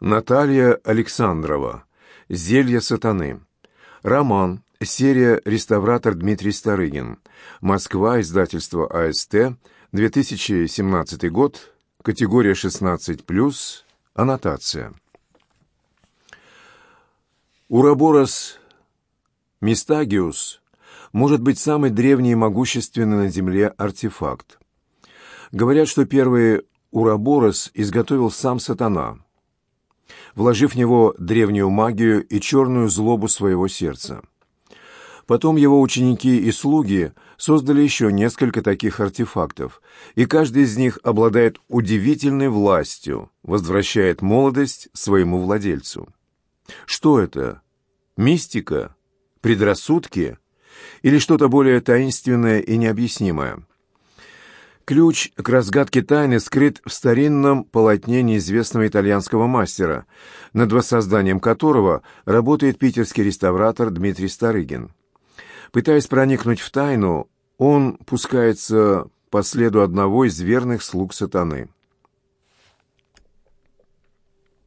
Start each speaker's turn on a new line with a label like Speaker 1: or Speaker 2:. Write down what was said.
Speaker 1: Наталья Александрова. «Зелье сатаны». Роман. Серия «Реставратор Дмитрий Старыгин». Москва. Издательство АСТ. 2017 год. Категория 16+. Аннотация. Ураборос мистагиус может быть самый древний и могущественный на Земле артефакт. Говорят, что первый Ураборос изготовил сам сатана, вложив в него древнюю магию и черную злобу своего сердца. Потом его ученики и слуги создали еще несколько таких артефактов, и каждый из них обладает удивительной властью, возвращает молодость своему владельцу. Что это? Мистика? Предрассудки? Или что-то более таинственное и необъяснимое? Ключ к разгадке тайны скрыт в старинном полотне неизвестного итальянского мастера, над воссозданием которого работает питерский реставратор Дмитрий Старыгин. Пытаясь проникнуть в тайну, он пускается по следу одного из верных слуг сатаны.